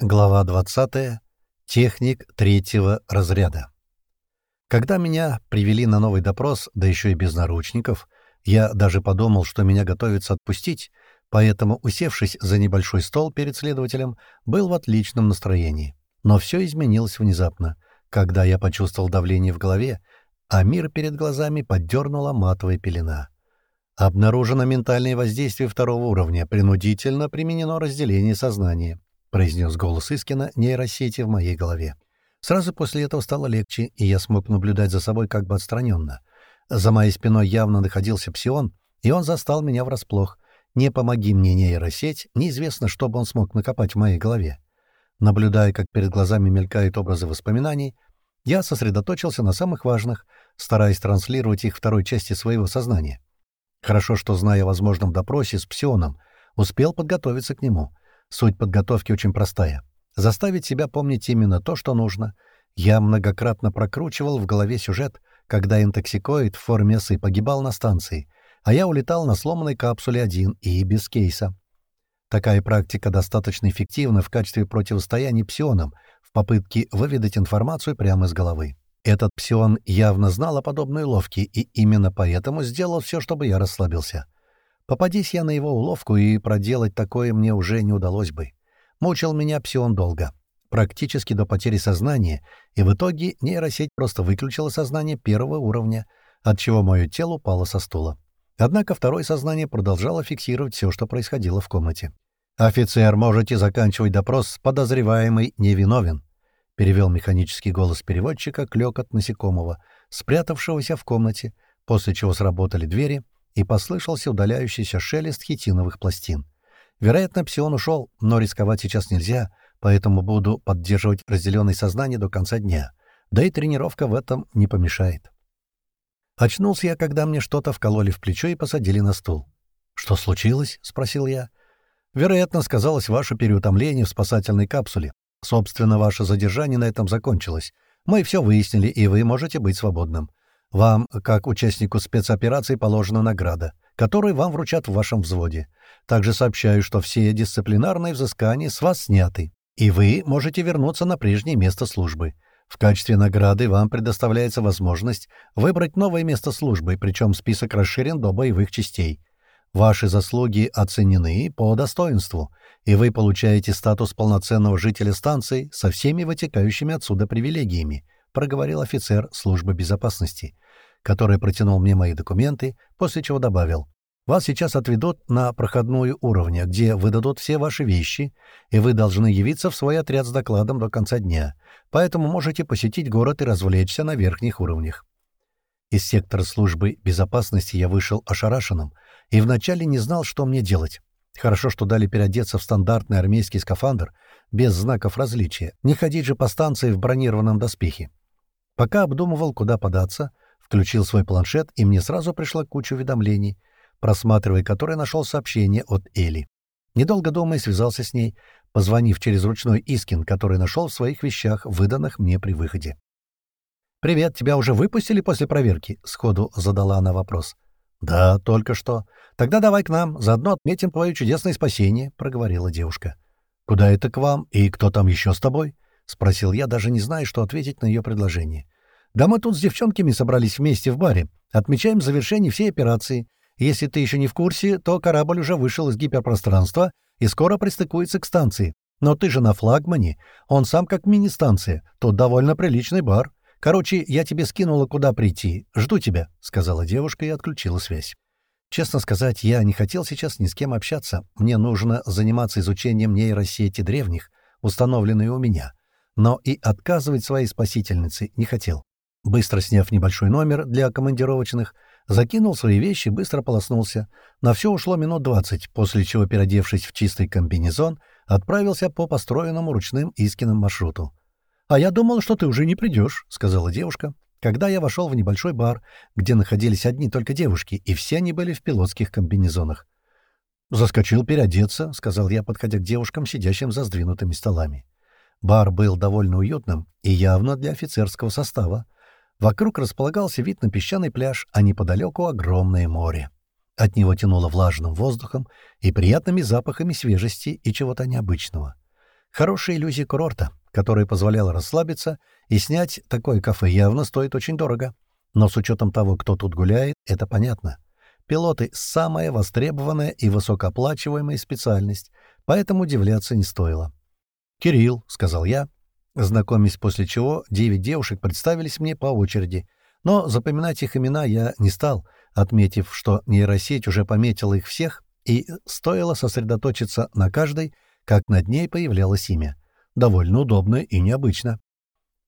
Глава 20. Техник третьего разряда. Когда меня привели на новый допрос, да еще и без наручников, я даже подумал, что меня готовятся отпустить, поэтому, усевшись за небольшой стол перед следователем, был в отличном настроении. Но все изменилось внезапно, когда я почувствовал давление в голове, а мир перед глазами поддернула матовая пелена. Обнаружено ментальное воздействие второго уровня, принудительно применено разделение сознания произнес голос Искина нейросети в моей голове. Сразу после этого стало легче, и я смог наблюдать за собой как бы отстраненно. За моей спиной явно находился псион, и он застал меня врасплох. Не помоги мне нейросеть, неизвестно, что бы он смог накопать в моей голове. Наблюдая, как перед глазами мелькают образы воспоминаний, я сосредоточился на самых важных, стараясь транслировать их второй части своего сознания. Хорошо, что, зная о возможном допросе с псионом, успел подготовиться к нему — Суть подготовки очень простая. Заставить себя помнить именно то, что нужно. Я многократно прокручивал в голове сюжет, когда интоксикоид в форме осы погибал на станции, а я улетал на сломанной капсуле один и без кейса. Такая практика достаточно эффективна в качестве противостояния псионам в попытке выведать информацию прямо из головы. Этот псион явно знал о подобной уловке и именно поэтому сделал все, чтобы я расслабился. Попадись я на его уловку, и проделать такое мне уже не удалось бы. Мучил меня псион долго, практически до потери сознания, и в итоге нейросеть просто выключила сознание первого уровня, от чего мое тело упало со стула. Однако второе сознание продолжало фиксировать все, что происходило в комнате. «Офицер, можете заканчивать допрос, подозреваемый невиновен», — перевел механический голос переводчика клёкот насекомого, спрятавшегося в комнате, после чего сработали двери — и послышался удаляющийся шелест хитиновых пластин. Вероятно, псион ушел, но рисковать сейчас нельзя, поэтому буду поддерживать разделенное сознание до конца дня. Да и тренировка в этом не помешает. Очнулся я, когда мне что-то вкололи в плечо и посадили на стул. «Что случилось?» — спросил я. «Вероятно, сказалось ваше переутомление в спасательной капсуле. Собственно, ваше задержание на этом закончилось. Мы все выяснили, и вы можете быть свободным. Вам, как участнику спецоперации, положена награда, которую вам вручат в вашем взводе. Также сообщаю, что все дисциплинарные взыскания с вас сняты, и вы можете вернуться на прежнее место службы. В качестве награды вам предоставляется возможность выбрать новое место службы, причем список расширен до боевых частей. Ваши заслуги оценены по достоинству, и вы получаете статус полноценного жителя станции со всеми вытекающими отсюда привилегиями, проговорил офицер службы безопасности который протянул мне мои документы, после чего добавил. «Вас сейчас отведут на проходную уровня, где выдадут все ваши вещи, и вы должны явиться в свой отряд с докладом до конца дня, поэтому можете посетить город и развлечься на верхних уровнях». Из сектора службы безопасности я вышел ошарашенным и вначале не знал, что мне делать. Хорошо, что дали переодеться в стандартный армейский скафандр, без знаков различия, не ходить же по станции в бронированном доспехе. Пока обдумывал, куда податься — Включил свой планшет, и мне сразу пришла куча уведомлений, просматривая которые нашел сообщение от Эли. Недолго думая, связался с ней, позвонив через ручной Искин, который нашел в своих вещах, выданных мне при выходе. «Привет, тебя уже выпустили после проверки?» — сходу задала она вопрос. «Да, только что. Тогда давай к нам, заодно отметим твое чудесное спасение», — проговорила девушка. «Куда это к вам? И кто там еще с тобой?» — спросил я, даже не зная, что ответить на ее предложение. Да мы тут с девчонками собрались вместе в баре. Отмечаем завершение всей операции. Если ты еще не в курсе, то корабль уже вышел из гиперпространства и скоро пристыкуется к станции. Но ты же на флагмане. Он сам как мини-станция. Тут довольно приличный бар. Короче, я тебе скинула, куда прийти. Жду тебя», — сказала девушка и отключила связь. Честно сказать, я не хотел сейчас ни с кем общаться. Мне нужно заниматься изучением нейросети древних, установленной у меня. Но и отказывать своей спасительнице не хотел. Быстро сняв небольшой номер для командировочных, закинул свои вещи, быстро полоснулся. На все ушло минут двадцать, после чего, переодевшись в чистый комбинезон, отправился по построенному ручным Искиным маршруту. «А я думал, что ты уже не придешь», — сказала девушка, когда я вошел в небольшой бар, где находились одни только девушки, и все они были в пилотских комбинезонах. «Заскочил переодеться», — сказал я, подходя к девушкам, сидящим за сдвинутыми столами. Бар был довольно уютным и явно для офицерского состава. Вокруг располагался вид на песчаный пляж, а неподалеку — огромное море. От него тянуло влажным воздухом и приятными запахами свежести и чего-то необычного. Хорошая иллюзия курорта, которая позволяла расслабиться, и снять такое кафе явно стоит очень дорого. Но с учетом того, кто тут гуляет, это понятно. Пилоты — самая востребованная и высокооплачиваемая специальность, поэтому удивляться не стоило. «Кирилл», — сказал я, знакомясь после чего девять девушек представились мне по очереди, но запоминать их имена я не стал, отметив, что нейросеть уже пометила их всех, и стоило сосредоточиться на каждой, как над ней появлялось имя. Довольно удобно и необычно.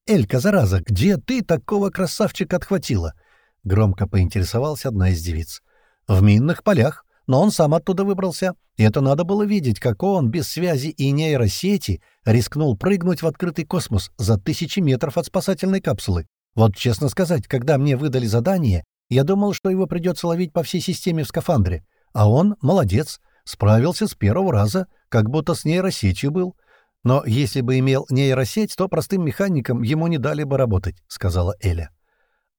«Элька, зараза, где ты такого красавчика отхватила?» — громко поинтересовалась одна из девиц. «В минных полях, но он сам оттуда выбрался, и это надо было видеть, как он, без связи и нейросети, рискнул прыгнуть в открытый космос за тысячи метров от спасательной капсулы. Вот честно сказать, когда мне выдали задание, я думал, что его придется ловить по всей системе в скафандре. А он, молодец, справился с первого раза, как будто с нейросетью был. Но если бы имел нейросеть, то простым механикам ему не дали бы работать», — сказала Эля.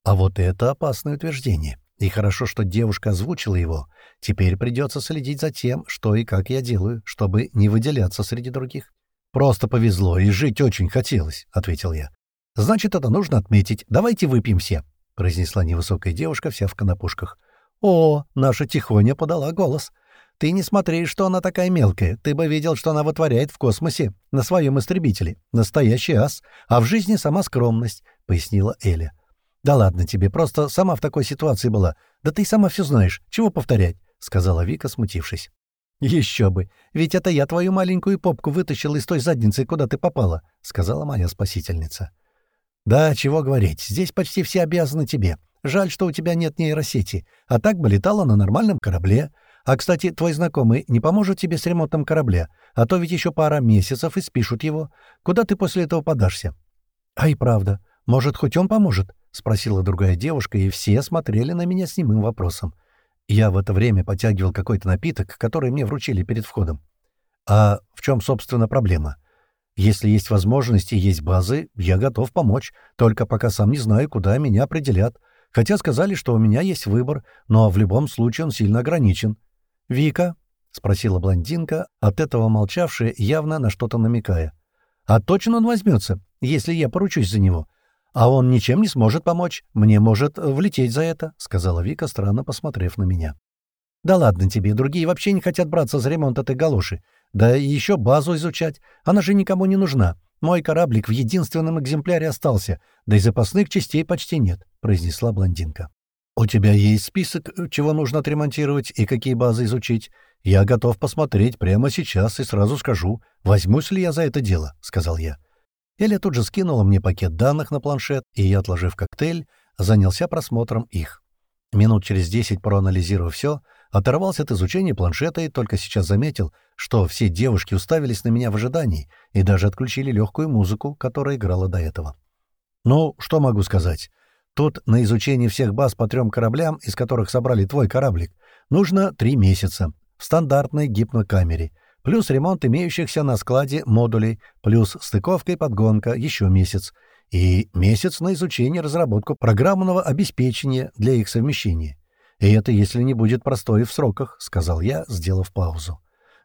А вот это опасное утверждение. И хорошо, что девушка озвучила его. Теперь придется следить за тем, что и как я делаю, чтобы не выделяться среди других. «Просто повезло, и жить очень хотелось», — ответил я. «Значит, это нужно отметить. Давайте выпьем все», — произнесла невысокая девушка, вся в конопушках. «О, наша Тихоня подала голос. Ты не смотри, что она такая мелкая. Ты бы видел, что она вытворяет в космосе, на своем истребителе. Настоящий ас, а в жизни сама скромность», — пояснила Эля. «Да ладно тебе, просто сама в такой ситуации была. Да ты сама все знаешь. Чего повторять?» — сказала Вика, смутившись. «Еще бы! Ведь это я твою маленькую попку вытащил из той задницы, куда ты попала», — сказала моя спасительница. «Да, чего говорить, здесь почти все обязаны тебе. Жаль, что у тебя нет нейросети, а так бы летала на нормальном корабле. А, кстати, твой знакомый не поможет тебе с ремонтом корабля, а то ведь еще пара месяцев и спишут его. Куда ты после этого подашься? А и правда, может, хоть он поможет? — спросила другая девушка, и все смотрели на меня с немым вопросом. Я в это время потягивал какой-то напиток, который мне вручили перед входом. А в чем, собственно, проблема? Если есть возможности есть базы, я готов помочь, только пока сам не знаю, куда меня определят. Хотя сказали, что у меня есть выбор, но в любом случае он сильно ограничен. «Вика?» — спросила блондинка, от этого молчавшая, явно на что-то намекая. «А точно он возьмется, если я поручусь за него. А он ничем не сможет помочь. Мне может влететь за это», — сказала Вика, странно посмотрев на меня. «Да ладно тебе, другие вообще не хотят браться за ремонт этой галоши. Да и еще базу изучать. Она же никому не нужна. Мой кораблик в единственном экземпляре остался, да и запасных частей почти нет», — произнесла блондинка. «У тебя есть список, э, чего нужно отремонтировать и какие базы изучить? Я готов посмотреть прямо сейчас и сразу скажу, возьмусь ли я за это дело», — сказал я. Эля тут же скинула мне пакет данных на планшет, и я, отложив коктейль, занялся просмотром их. Минут через десять, проанализировав все, оторвался от изучения планшета и только сейчас заметил, что все девушки уставились на меня в ожидании и даже отключили легкую музыку, которая играла до этого. «Ну, что могу сказать?» Тут на изучение всех баз по трем кораблям, из которых собрали твой кораблик, нужно три месяца в стандартной гипнокамере, плюс ремонт имеющихся на складе модулей, плюс стыковка и подгонка еще месяц, и месяц на изучение и разработку программного обеспечения для их совмещения. И это если не будет простое в сроках, — сказал я, сделав паузу.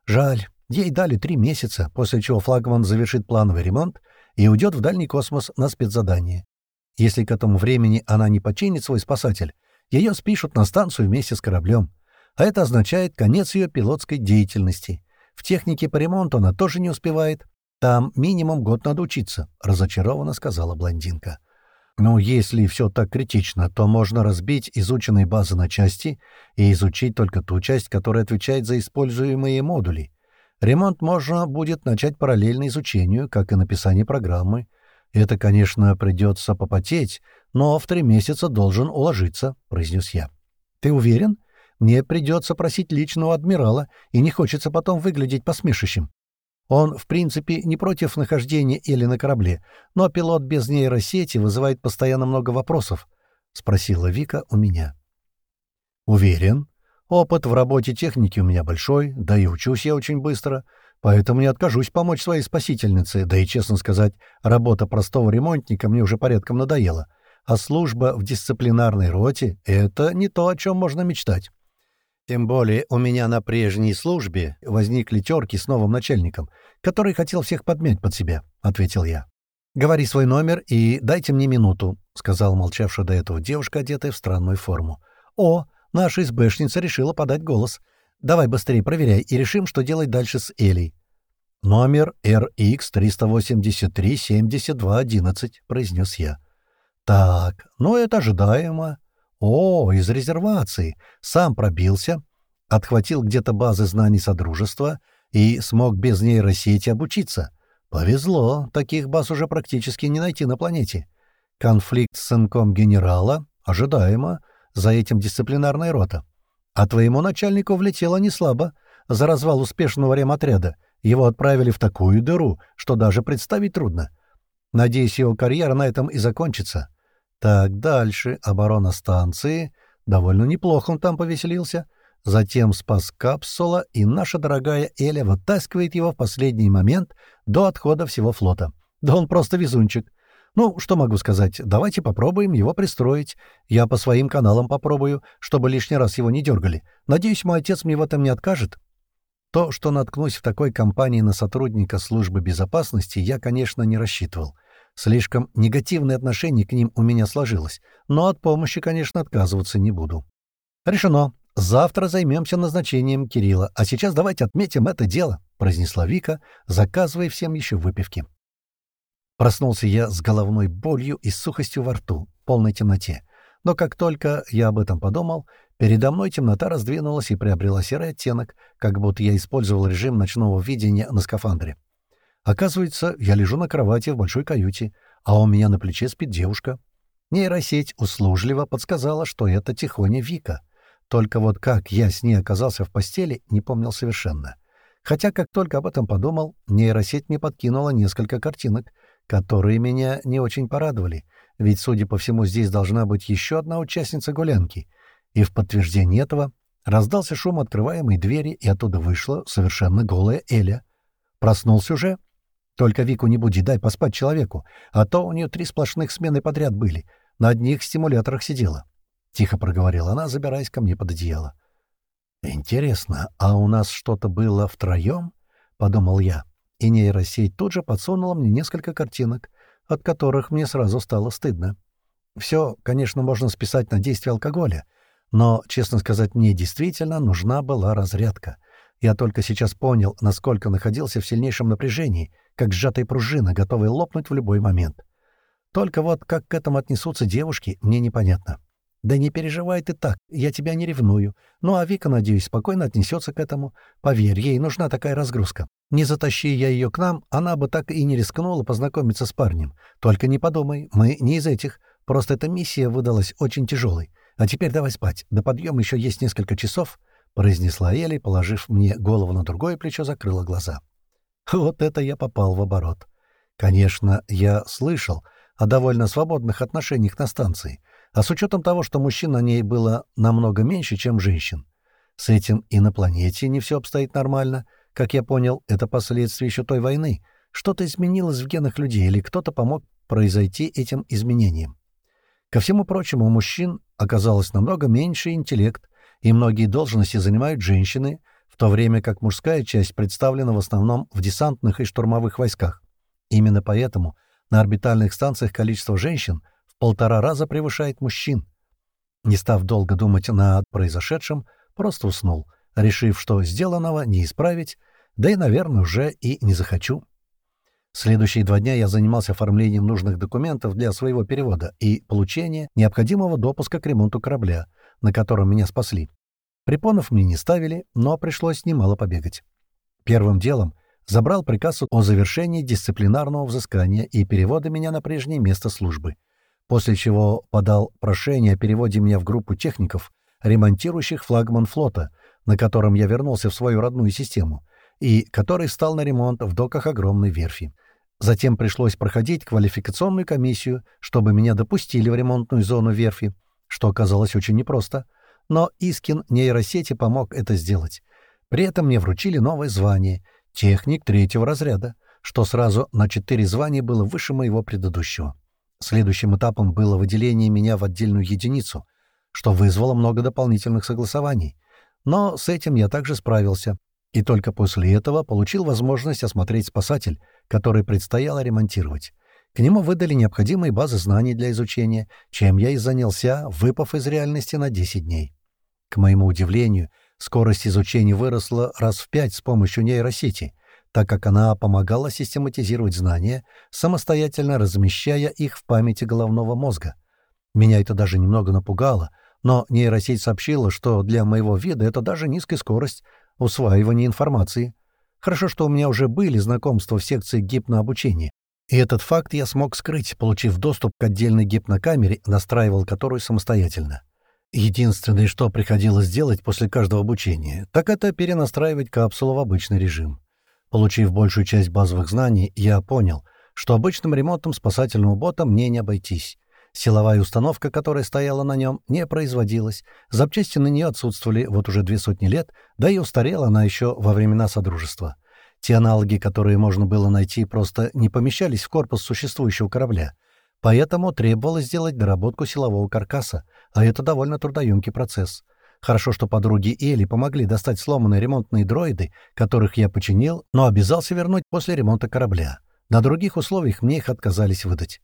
Жаль, ей дали три месяца, после чего флагман завершит плановый ремонт и уйдет в дальний космос на спецзадание. Если к этому времени она не починит свой спасатель, ее спишут на станцию вместе с кораблем. А это означает конец ее пилотской деятельности. В технике по ремонту она тоже не успевает. Там минимум год надо учиться», — разочарованно сказала блондинка. «Ну, если все так критично, то можно разбить изученные базы на части и изучить только ту часть, которая отвечает за используемые модули. Ремонт можно будет начать параллельно изучению, как и написание программы, «Это, конечно, придется попотеть, но в три месяца должен уложиться», — произнес я. «Ты уверен? Мне придется просить личного адмирала, и не хочется потом выглядеть посмешищем. Он, в принципе, не против нахождения или на корабле, но пилот без нейросети вызывает постоянно много вопросов», — спросила Вика у меня. «Уверен. Опыт в работе техники у меня большой, да и учусь я очень быстро». Поэтому не откажусь помочь своей спасительнице, да и, честно сказать, работа простого ремонтника мне уже порядком надоела. А служба в дисциплинарной роте — это не то, о чем можно мечтать. Тем более у меня на прежней службе возникли терки с новым начальником, который хотел всех подмять под себя», — ответил я. «Говори свой номер и дайте мне минуту», — сказала молчавшая до этого девушка, одетая в странную форму. «О, наша СБшница решила подать голос. Давай быстрее проверяй и решим, что делать дальше с Элей». «Номер RX-383-7211», — произнес я. «Так, ну это ожидаемо. О, из резервации. Сам пробился, отхватил где-то базы знаний Содружества и смог без нейросети обучиться. Повезло, таких баз уже практически не найти на планете. Конфликт с сынком генерала, ожидаемо, за этим дисциплинарная рота. А твоему начальнику влетело неслабо за развал успешного ремотряда. Его отправили в такую дыру, что даже представить трудно. Надеюсь, его карьера на этом и закончится. Так, дальше. Оборона станции. Довольно неплохо он там повеселился. Затем спас капсула, и наша дорогая Эля вытаскивает его в последний момент до отхода всего флота. Да он просто везунчик. Ну, что могу сказать, давайте попробуем его пристроить. Я по своим каналам попробую, чтобы лишний раз его не дергали. Надеюсь, мой отец мне в этом не откажет. То, что наткнусь в такой компании на сотрудника службы безопасности, я, конечно, не рассчитывал. Слишком негативное отношение к ним у меня сложилось, но от помощи, конечно, отказываться не буду. Решено. Завтра займемся назначением Кирилла, а сейчас давайте отметим это дело», — произнесла Вика, заказывая всем еще выпивки. Проснулся я с головной болью и сухостью во рту, в полной темноте. Но как только я об этом подумал, передо мной темнота раздвинулась и приобрела серый оттенок, как будто я использовал режим ночного видения на скафандре. Оказывается, я лежу на кровати в большой каюте, а у меня на плече спит девушка. Нейросеть услужливо подсказала, что это Тихоня Вика — только вот как я с ней оказался в постели, не помнил совершенно. Хотя, как только об этом подумал, нейросеть мне подкинула несколько картинок, которые меня не очень порадовали, ведь, судя по всему, здесь должна быть еще одна участница гулянки. И в подтверждение этого раздался шум открываемой двери, и оттуда вышла совершенно голая Эля. Проснулся уже? Только Вику не буди, дай поспать человеку, а то у нее три сплошных смены подряд были, на одних стимуляторах сидела. — тихо проговорила она, забираясь ко мне под одеяло. «Интересно, а у нас что-то было втроем?» — подумал я. И нейросеть тут же подсунула мне несколько картинок, от которых мне сразу стало стыдно. Все, конечно, можно списать на действие алкоголя, но, честно сказать, мне действительно нужна была разрядка. Я только сейчас понял, насколько находился в сильнейшем напряжении, как сжатая пружина, готовая лопнуть в любой момент. Только вот как к этому отнесутся девушки, мне непонятно. «Да не переживай ты так, я тебя не ревную. Ну а Вика, надеюсь, спокойно отнесется к этому. Поверь, ей нужна такая разгрузка. Не затащи я ее к нам, она бы так и не рискнула познакомиться с парнем. Только не подумай, мы не из этих. Просто эта миссия выдалась очень тяжелой. А теперь давай спать. До подъема еще есть несколько часов», — произнесла Элли, положив мне голову на другое плечо, закрыла глаза. Вот это я попал в оборот. Конечно, я слышал о довольно свободных отношениях на станции — а с учетом того, что мужчин на ней было намного меньше, чем женщин. С этим и на планете не все обстоит нормально. Как я понял, это последствия еще той войны. Что-то изменилось в генах людей, или кто-то помог произойти этим изменениям. Ко всему прочему, у мужчин оказалось намного меньше интеллект, и многие должности занимают женщины, в то время как мужская часть представлена в основном в десантных и штурмовых войсках. Именно поэтому на орбитальных станциях количество женщин полтора раза превышает мужчин. Не став долго думать над произошедшем, просто уснул, решив, что сделанного не исправить, да и, наверное, уже и не захочу. Следующие два дня я занимался оформлением нужных документов для своего перевода и получения необходимого допуска к ремонту корабля, на котором меня спасли. Препонов мне не ставили, но пришлось немало побегать. Первым делом забрал приказ о завершении дисциплинарного взыскания и перевода меня на прежнее место службы — после чего подал прошение о переводе меня в группу техников, ремонтирующих флагман флота, на котором я вернулся в свою родную систему, и который стал на ремонт в доках огромной верфи. Затем пришлось проходить квалификационную комиссию, чтобы меня допустили в ремонтную зону верфи, что оказалось очень непросто, но Искин нейросети помог это сделать. При этом мне вручили новое звание — техник третьего разряда, что сразу на четыре звания было выше моего предыдущего. Следующим этапом было выделение меня в отдельную единицу, что вызвало много дополнительных согласований. Но с этим я также справился. И только после этого получил возможность осмотреть спасатель, который предстояло ремонтировать. К нему выдали необходимые базы знаний для изучения, чем я и занялся, выпав из реальности на 10 дней. К моему удивлению, скорость изучения выросла раз в пять с помощью нейросети, так как она помогала систематизировать знания, самостоятельно размещая их в памяти головного мозга. Меня это даже немного напугало, но нейросеть сообщила, что для моего вида это даже низкая скорость усваивания информации. Хорошо, что у меня уже были знакомства в секции гипнообучения. И этот факт я смог скрыть, получив доступ к отдельной гипнокамере, настраивал которую самостоятельно. Единственное, что приходилось делать после каждого обучения, так это перенастраивать капсулу в обычный режим. Получив большую часть базовых знаний, я понял, что обычным ремонтом спасательного бота мне не обойтись. Силовая установка, которая стояла на нем, не производилась, запчасти на нее отсутствовали вот уже две сотни лет, да и устарела она еще во времена Содружества. Те аналоги, которые можно было найти, просто не помещались в корпус существующего корабля. Поэтому требовалось сделать доработку силового каркаса, а это довольно трудоемкий процесс. Хорошо, что подруги Эли помогли достать сломанные ремонтные дроиды, которых я починил, но обязался вернуть после ремонта корабля. На других условиях мне их отказались выдать.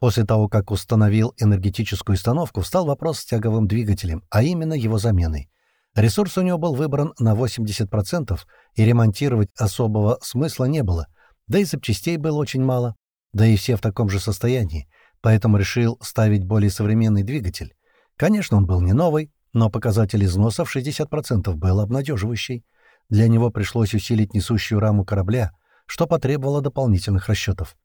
После того, как установил энергетическую установку, встал вопрос с тяговым двигателем, а именно его заменой. Ресурс у него был выбран на 80%, и ремонтировать особого смысла не было, да и запчастей было очень мало, да и все в таком же состоянии, поэтому решил ставить более современный двигатель. Конечно, он был не новый, но показатель в 60% был обнадеживающий. Для него пришлось усилить несущую раму корабля, что потребовало дополнительных расчетов.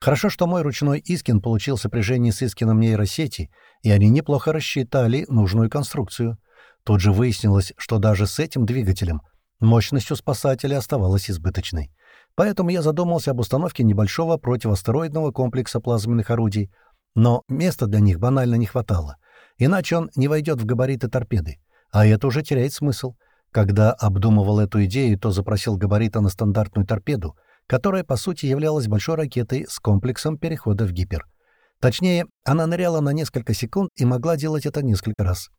Хорошо, что мой ручной Искин получил сопряжение с Искином нейросети, и они неплохо рассчитали нужную конструкцию. Тут же выяснилось, что даже с этим двигателем мощность у спасателя оставалась избыточной. Поэтому я задумался об установке небольшого противоастероидного комплекса плазменных орудий, но места для них банально не хватало, иначе он не войдет в габариты торпеды, а это уже теряет смысл. Когда обдумывал эту идею, то запросил габариты на стандартную торпеду, которая, по сути, являлась большой ракетой с комплексом перехода в гипер. Точнее, она ныряла на несколько секунд и могла делать это несколько раз.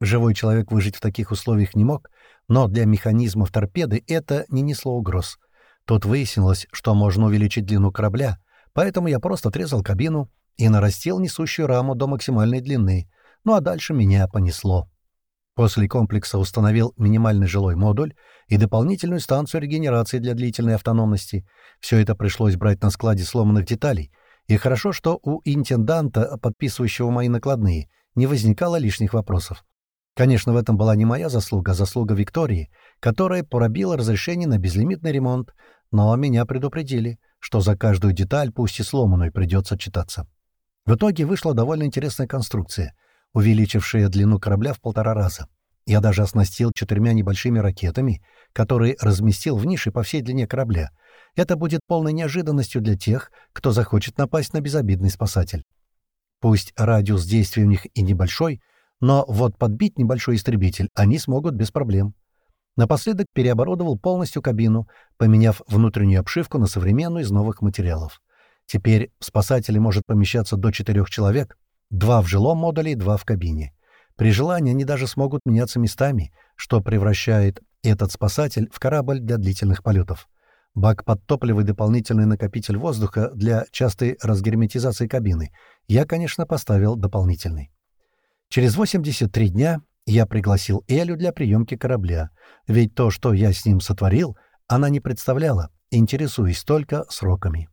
Живой человек выжить в таких условиях не мог, но для механизмов торпеды это не несло угроз. Тут выяснилось, что можно увеличить длину корабля, поэтому я просто отрезал кабину и нарастил несущую раму до максимальной длины, ну а дальше меня понесло. После комплекса установил минимальный жилой модуль и дополнительную станцию регенерации для длительной автономности. Все это пришлось брать на складе сломанных деталей. И хорошо, что у интенданта, подписывающего мои накладные, не возникало лишних вопросов. Конечно, в этом была не моя заслуга, а заслуга Виктории, которая пробила разрешение на безлимитный ремонт, но меня предупредили, что за каждую деталь, пусть и сломанную, придется читаться. В итоге вышла довольно интересная конструкция — увеличившая длину корабля в полтора раза. Я даже оснастил четырьмя небольшими ракетами, которые разместил в нише по всей длине корабля. Это будет полной неожиданностью для тех, кто захочет напасть на безобидный спасатель. Пусть радиус действия у них и небольшой, но вот подбить небольшой истребитель они смогут без проблем. Напоследок переоборудовал полностью кабину, поменяв внутреннюю обшивку на современную из новых материалов. Теперь в спасателе может помещаться до четырех человек, Два в жилом модуле и два в кабине. При желании они даже смогут меняться местами, что превращает этот спасатель в корабль для длительных полетов. Бак под топливо и дополнительный накопитель воздуха для частой разгерметизации кабины я, конечно, поставил дополнительный. Через 83 дня я пригласил Элю для приемки корабля, ведь то, что я с ним сотворил, она не представляла, интересуясь только сроками.